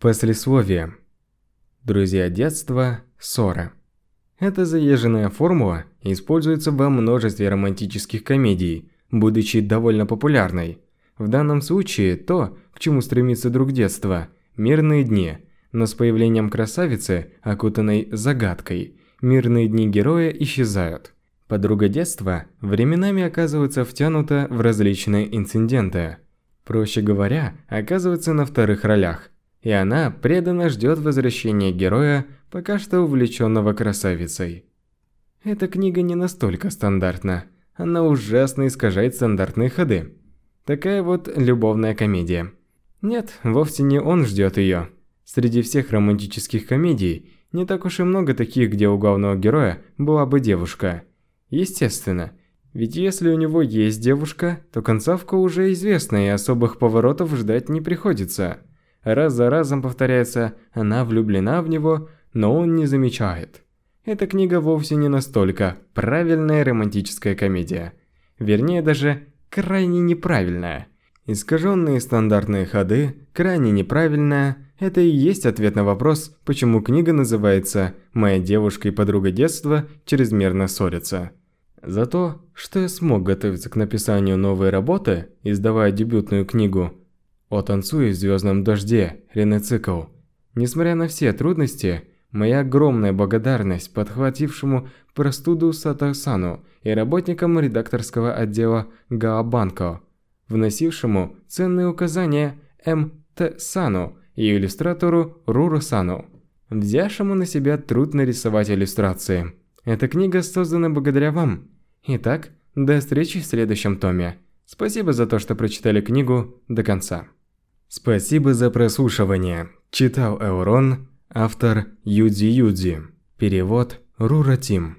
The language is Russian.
Послесловие. Друзья детства – ссора. Эта заезженная формула используется во множестве романтических комедий, будучи довольно популярной. В данном случае то, к чему стремится друг детства – мирные дни, но с появлением красавицы, окутанной загадкой, мирные дни героя исчезают. Подруга детства временами оказывается втянута в различные инциденты. Проще говоря, оказывается на вторых ролях – и она преданно ждет возвращения героя, пока что увлеченного красавицей. Эта книга не настолько стандартна, она ужасно искажает стандартные ходы. Такая вот любовная комедия. Нет, вовсе не он ждет ее. Среди всех романтических комедий не так уж и много таких, где у главного героя была бы девушка. Естественно, ведь если у него есть девушка, то концовка уже известна и особых поворотов ждать не приходится. Раз за разом повторяется «она влюблена в него», но он не замечает. Эта книга вовсе не настолько правильная романтическая комедия. Вернее, даже крайне неправильная. Искаженные стандартные ходы, крайне неправильная – это и есть ответ на вопрос, почему книга называется «Моя девушка и подруга детства чрезмерно ссорятся». За то, что я смог готовиться к написанию новой работы, издавая дебютную книгу, о танцуе в звездном дожде, Ренецикл. Несмотря на все трудности, моя огромная благодарность подхватившему простуду Сатасану и работникам редакторского отдела Гаабанко, вносившему ценные указания М.Т. Сану и иллюстратору Руру Сану, взявшему на себя труд нарисовать иллюстрации. Эта книга создана благодаря вам. Итак, до встречи в следующем томе. Спасибо за то, что прочитали книгу до конца. Спасибо за прослушивание. Читал Эурон, автор Юдзи Юдзи. Перевод Рура Тим.